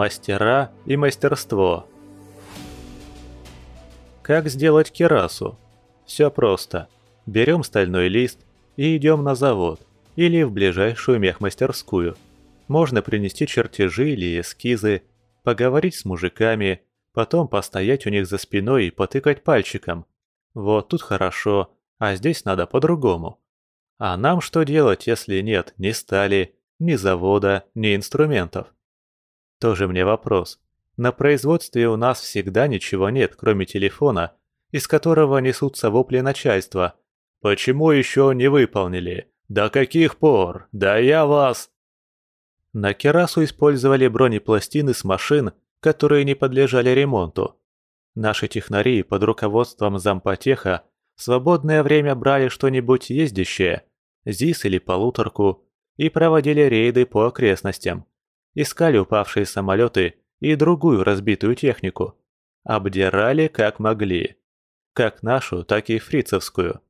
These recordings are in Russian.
Мастера и мастерство. Как сделать керасу? Все просто. Берем стальной лист и идем на завод или в ближайшую мехмастерскую. Можно принести чертежи или эскизы, поговорить с мужиками, потом постоять у них за спиной и потыкать пальчиком. Вот тут хорошо, а здесь надо по-другому. А нам что делать, если нет ни стали, ни завода, ни инструментов? Тоже мне вопрос. На производстве у нас всегда ничего нет, кроме телефона, из которого несутся вопли начальства. «Почему еще не выполнили? До каких пор? Да я вас...» На керасу использовали бронепластины с машин, которые не подлежали ремонту. Наши технари под руководством зампотеха в свободное время брали что-нибудь ездящее, ЗИС или полуторку, и проводили рейды по окрестностям. Искали упавшие самолеты и другую разбитую технику. Обдирали как могли. Как нашу, так и фрицевскую.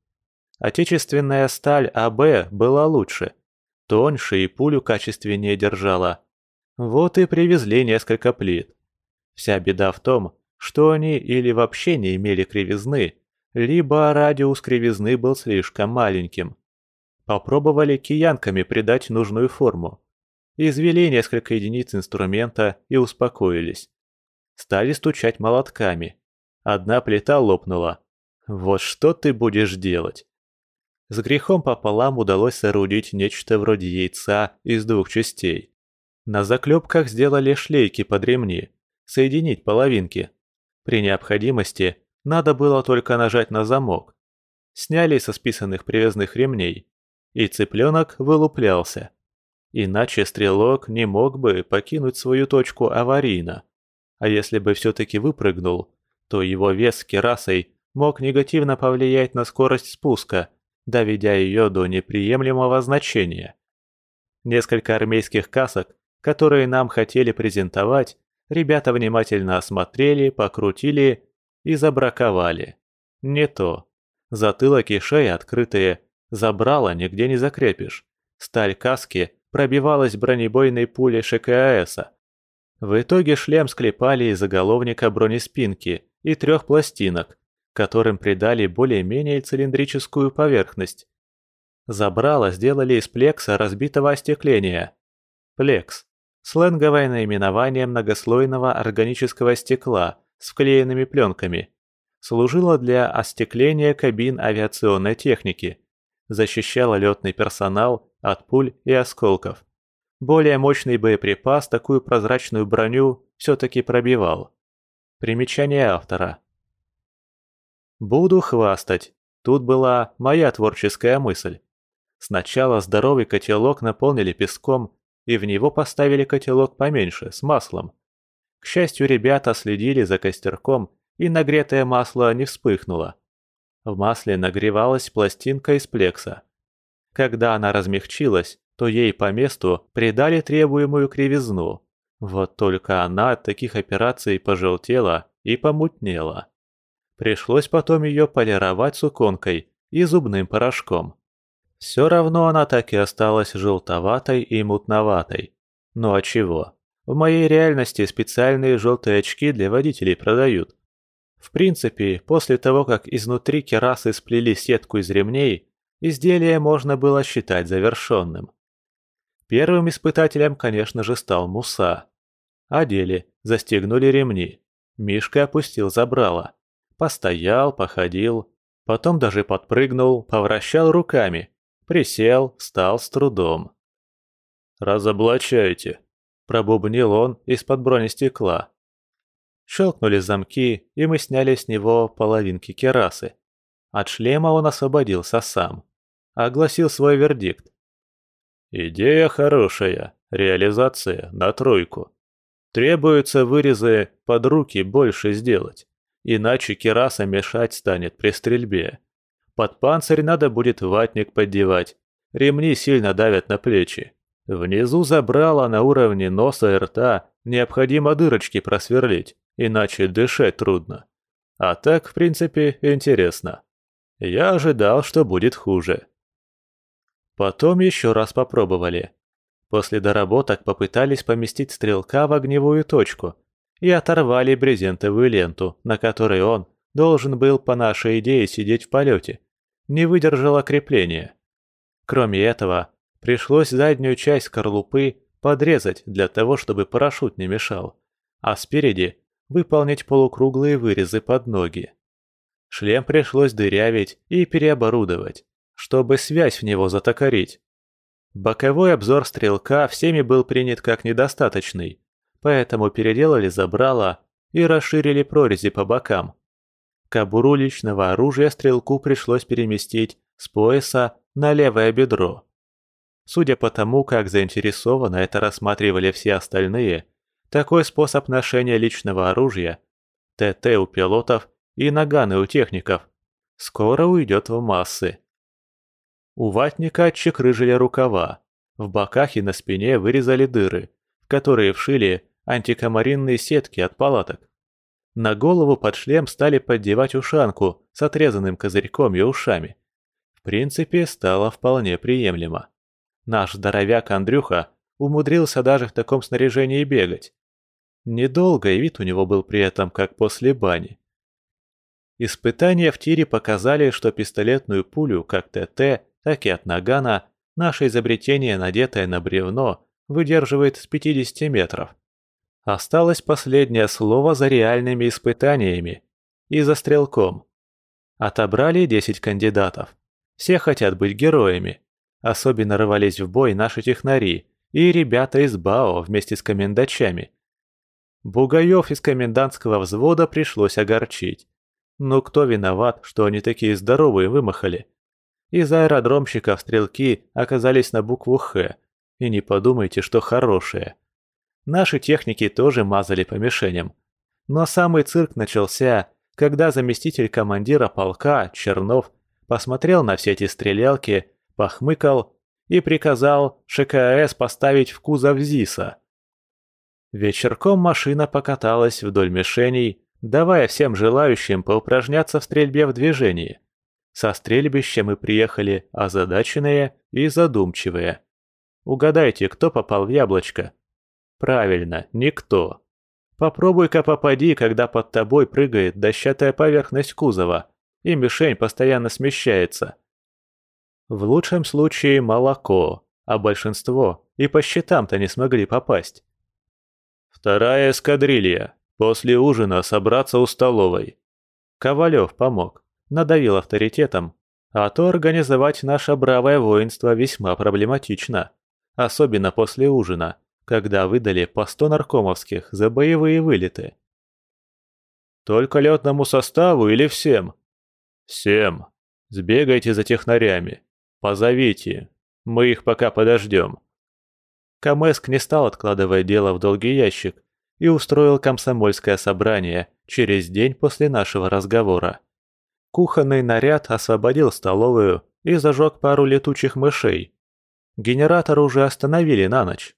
Отечественная сталь АБ была лучше. Тоньше и пулю качественнее держала. Вот и привезли несколько плит. Вся беда в том, что они или вообще не имели кривизны, либо радиус кривизны был слишком маленьким. Попробовали киянками придать нужную форму. Извели несколько единиц инструмента и успокоились. Стали стучать молотками. Одна плита лопнула. Вот что ты будешь делать? С грехом пополам удалось соорудить нечто вроде яйца из двух частей. На заклепках сделали шлейки под ремни, соединить половинки. При необходимости надо было только нажать на замок. Сняли со списанных привязных ремней, и цыпленок вылуплялся. Иначе стрелок не мог бы покинуть свою точку аварийно. А если бы все-таки выпрыгнул, то его вес с керасой мог негативно повлиять на скорость спуска, доведя ее до неприемлемого значения. Несколько армейских касок, которые нам хотели презентовать, Ребята внимательно осмотрели, покрутили и забраковали. Не то. Затылок и шея открытые, забрала нигде не закрепишь. Сталь каски пробивалась бронебойной пулей ШКАСа. В итоге шлем склепали из заголовника бронеспинки и трех пластинок, которым придали более-менее цилиндрическую поверхность. Забрало сделали из плекса разбитого остекления. Плекс Сленговое наименование многослойного органического стекла с вклеенными пленками. Служило для остекления кабин авиационной техники. Защищало летный персонал от пуль и осколков. Более мощный боеприпас такую прозрачную броню все-таки пробивал. Примечание автора. Буду хвастать. Тут была моя творческая мысль. Сначала здоровый котелок наполнили песком и в него поставили котелок поменьше, с маслом. К счастью, ребята следили за костерком, и нагретое масло не вспыхнуло. В масле нагревалась пластинка из плекса. Когда она размягчилась, то ей по месту придали требуемую кривизну. Вот только она от таких операций пожелтела и помутнела. Пришлось потом ее полировать суконкой и зубным порошком. Все равно она так и осталась желтоватой и мутноватой. Ну а чего? В моей реальности специальные желтые очки для водителей продают. В принципе, после того, как изнутри керасы сплели сетку из ремней, изделие можно было считать завершенным. Первым испытателем, конечно же, стал Муса. Одели, застегнули ремни. Мишка опустил забрало. Постоял, походил, потом даже подпрыгнул, повращал руками, Присел, встал с трудом. «Разоблачайте», – пробубнил он из-под бронестекла. Щелкнули замки, и мы сняли с него половинки керасы. От шлема он освободился сам. Огласил свой вердикт. «Идея хорошая, реализация на тройку. Требуется вырезы под руки больше сделать, иначе кераса мешать станет при стрельбе. Под панцирь надо будет ватник поддевать. Ремни сильно давят на плечи. Внизу забрала на уровне носа и рта необходимо дырочки просверлить, иначе дышать трудно. А так, в принципе, интересно. Я ожидал, что будет хуже. Потом еще раз попробовали. После доработок попытались поместить стрелка в огневую точку и оторвали брезентовую ленту, на которой он должен был, по нашей идее, сидеть в полете. Не выдержало крепления. Кроме этого, пришлось заднюю часть скорлупы подрезать для того, чтобы парашют не мешал, а спереди выполнить полукруглые вырезы под ноги. Шлем пришлось дырявить и переоборудовать, чтобы связь в него затокарить. Боковой обзор стрелка всеми был принят как недостаточный, поэтому переделали забрало и расширили прорези по бокам. Кобуру личного оружия стрелку пришлось переместить с пояса на левое бедро. Судя по тому, как заинтересованно это рассматривали все остальные, такой способ ношения личного оружия, ТТ у пилотов и наганы у техников, скоро уйдет в массы. У ватника отчекрыжили рукава, в боках и на спине вырезали дыры, в которые вшили антикомаринные сетки от палаток. На голову под шлем стали поддевать ушанку с отрезанным козырьком и ушами. В принципе, стало вполне приемлемо. Наш здоровяк Андрюха умудрился даже в таком снаряжении бегать. Недолго и вид у него был при этом как после бани. Испытания в тире показали, что пистолетную пулю, как ТТ, так и от нагана, наше изобретение, надетое на бревно, выдерживает с 50 метров. Осталось последнее слово за реальными испытаниями и за стрелком. Отобрали 10 кандидатов. Все хотят быть героями. Особенно рвались в бой наши технари и ребята из БАО вместе с комендачами. Бугаев из комендантского взвода пришлось огорчить. Но кто виноват, что они такие здоровые вымахали? Из аэродромщиков стрелки оказались на букву «Х», и не подумайте, что хорошие. Наши техники тоже мазали по мишеням. Но самый цирк начался, когда заместитель командира полка, Чернов, посмотрел на все эти стрелялки, похмыкал и приказал ШКС поставить в кузов ЗИСа. Вечерком машина покаталась вдоль мишеней, давая всем желающим поупражняться в стрельбе в движении. Со стрельбища мы приехали озадаченные и задумчивые. Угадайте, кто попал в яблочко? Правильно, никто. Попробуй-ка попади, когда под тобой прыгает дощатая поверхность кузова, и мишень постоянно смещается. В лучшем случае молоко, а большинство и по счетам-то не смогли попасть. Вторая эскадрилья. После ужина собраться у столовой. Ковалев помог, надавил авторитетом, а то организовать наше бравое воинство весьма проблематично, особенно после ужина, когда выдали по сто наркомовских за боевые вылеты. «Только летному составу или всем?» «Всем. Сбегайте за технарями. Позовите. Мы их пока подождем». Камеск не стал откладывать дело в долгий ящик и устроил комсомольское собрание через день после нашего разговора. Кухонный наряд освободил столовую и зажег пару летучих мышей. Генератор уже остановили на ночь.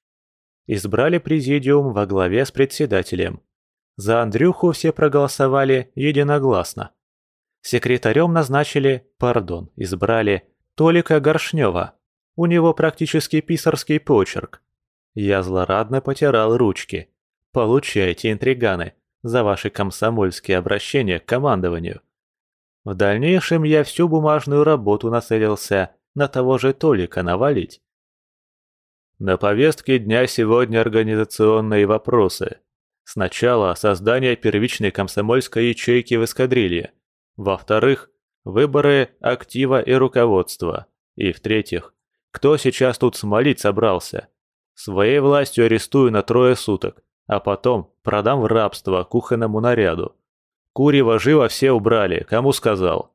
Избрали президиум во главе с председателем. За Андрюху все проголосовали единогласно. Секретарем назначили, пардон, избрали Толика Горшнева. У него практически писарский почерк. Я злорадно потирал ручки. Получайте, интриганы, за ваши комсомольские обращения к командованию. В дальнейшем я всю бумажную работу нацелился на того же Толика навалить. На повестке дня сегодня организационные вопросы. Сначала создание первичной комсомольской ячейки в эскадрилье. Во-вторых, выборы актива и руководства. И в-третьих, кто сейчас тут смолить собрался? Своей властью арестую на трое суток, а потом продам в рабство кухонному наряду. Курева живо все убрали, кому сказал.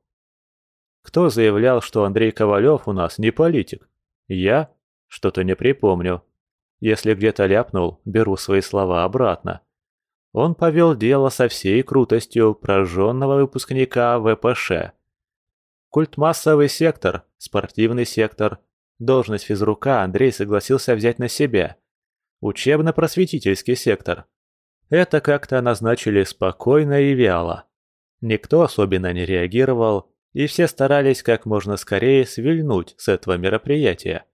Кто заявлял, что Андрей Ковалев у нас не политик? Я? Что-то не припомню. Если где-то ляпнул, беру свои слова обратно. Он повел дело со всей крутостью прожженного выпускника ВПШ. Культмассовый сектор, спортивный сектор, должность физрука Андрей согласился взять на себя. Учебно-просветительский сектор. Это как-то назначили спокойно и вяло. Никто особенно не реагировал, и все старались как можно скорее свильнуть с этого мероприятия.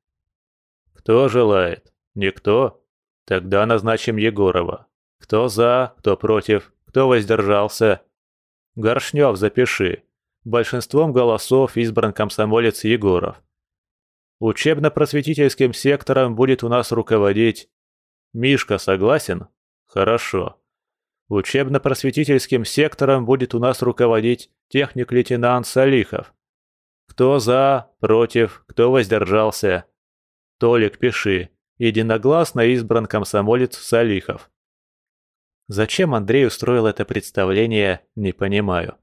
«Кто желает?» Никто? Тогда назначим Егорова. Кто за, кто против, кто воздержался? Горшнев, запиши. Большинством голосов избран комсомолец Егоров. Учебно-просветительским сектором будет у нас руководить... Мишка согласен? Хорошо. Учебно-просветительским сектором будет у нас руководить техник-лейтенант Салихов. Кто за, против, кто воздержался? Толик, пиши. Единогласно избран комсомолец Салихов. Зачем Андрей устроил это представление, не понимаю.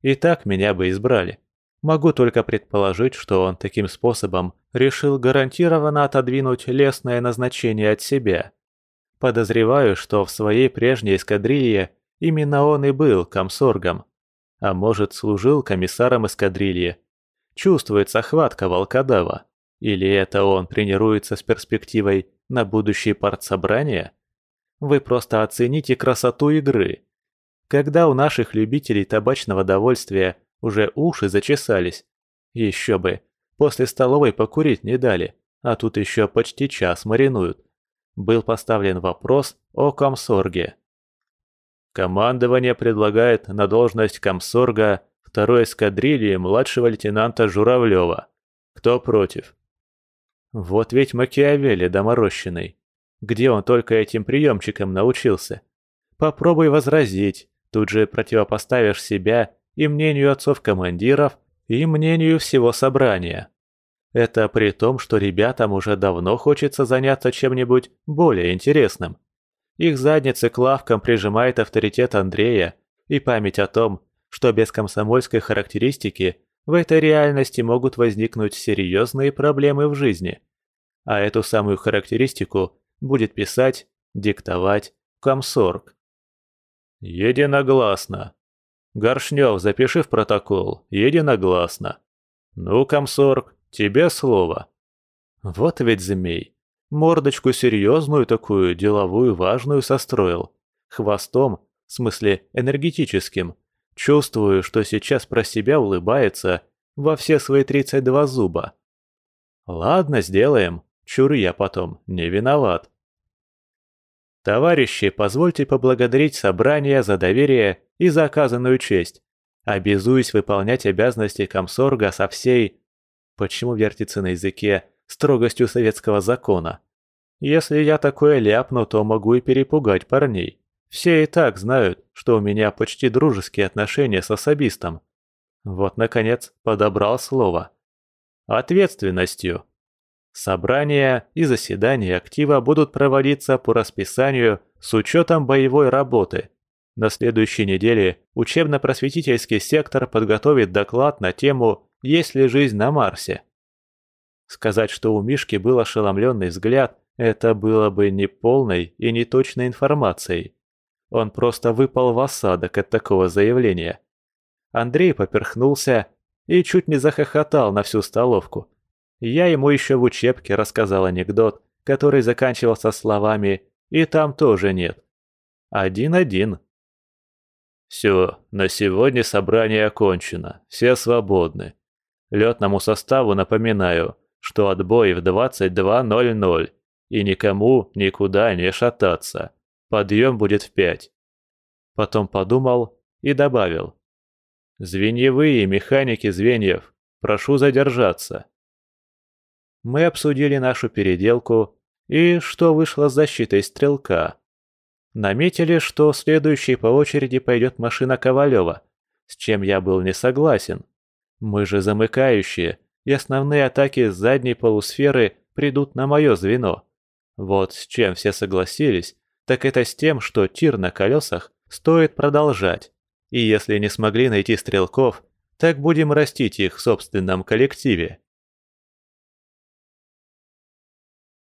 И так меня бы избрали. Могу только предположить, что он таким способом решил гарантированно отодвинуть лесное назначение от себя. Подозреваю, что в своей прежней эскадрилье именно он и был комсоргом. А может, служил комиссаром эскадрильи. Чувствуется хватка волкодава. Или это он тренируется с перспективой на будущее партсобрание? Вы просто оцените красоту игры. Когда у наших любителей табачного довольствия уже уши зачесались. Еще бы, после столовой покурить не дали, а тут еще почти час маринуют. Был поставлен вопрос о комсорге. Командование предлагает на должность комсорга второй эскадрильи младшего лейтенанта Журавлева. Кто против? Вот ведь Макиавелли доморощенный. Где он только этим приемчиком научился? Попробуй возразить, тут же противопоставишь себя и мнению отцов-командиров, и мнению всего собрания. Это при том, что ребятам уже давно хочется заняться чем-нибудь более интересным. Их задницы к лавкам прижимает авторитет Андрея и память о том, что без комсомольской характеристики в этой реальности могут возникнуть серьезные проблемы в жизни. А эту самую характеристику будет писать, диктовать комсорг. «Единогласно», Горшнев, запиши в протокол. Единогласно. Ну, комсорг, тебе слово. Вот ведь змей. Мордочку серьезную такую, деловую, важную состроил. Хвостом, в смысле энергетическим. Чувствую, что сейчас про себя улыбается во все свои 32 зуба. Ладно, сделаем. Чур я потом, не виноват. Товарищи, позвольте поблагодарить собрание за доверие и за оказанную честь. Обязуюсь выполнять обязанности комсорга со всей... Почему вертится на языке строгостью советского закона? Если я такое ляпну, то могу и перепугать парней. Все и так знают, что у меня почти дружеские отношения с особистом. Вот, наконец, подобрал слово. Ответственностью. Собрания и заседания актива будут проводиться по расписанию с учетом боевой работы. На следующей неделе учебно-просветительский сектор подготовит доклад на тему «Есть ли жизнь на Марсе?». Сказать, что у Мишки был ошеломленный взгляд, это было бы не полной и не точной информацией. Он просто выпал в осадок от такого заявления. Андрей поперхнулся и чуть не захохотал на всю столовку. Я ему еще в учебке рассказал анекдот, который заканчивался словами «и там тоже нет». Один-один. Все, на сегодня собрание окончено, все свободны. Летному составу напоминаю, что отбой в 22.00 и никому никуда не шататься. Подъем будет в пять. Потом подумал и добавил. Звеньевые механики звеньев, прошу задержаться. Мы обсудили нашу переделку и что вышло с защитой стрелка. Наметили, что следующей по очереди пойдет машина Ковалева, с чем я был не согласен. Мы же замыкающие, и основные атаки с задней полусферы придут на мое звено. Вот с чем все согласились, так это с тем, что тир на колесах стоит продолжать. И если не смогли найти стрелков, так будем растить их в собственном коллективе.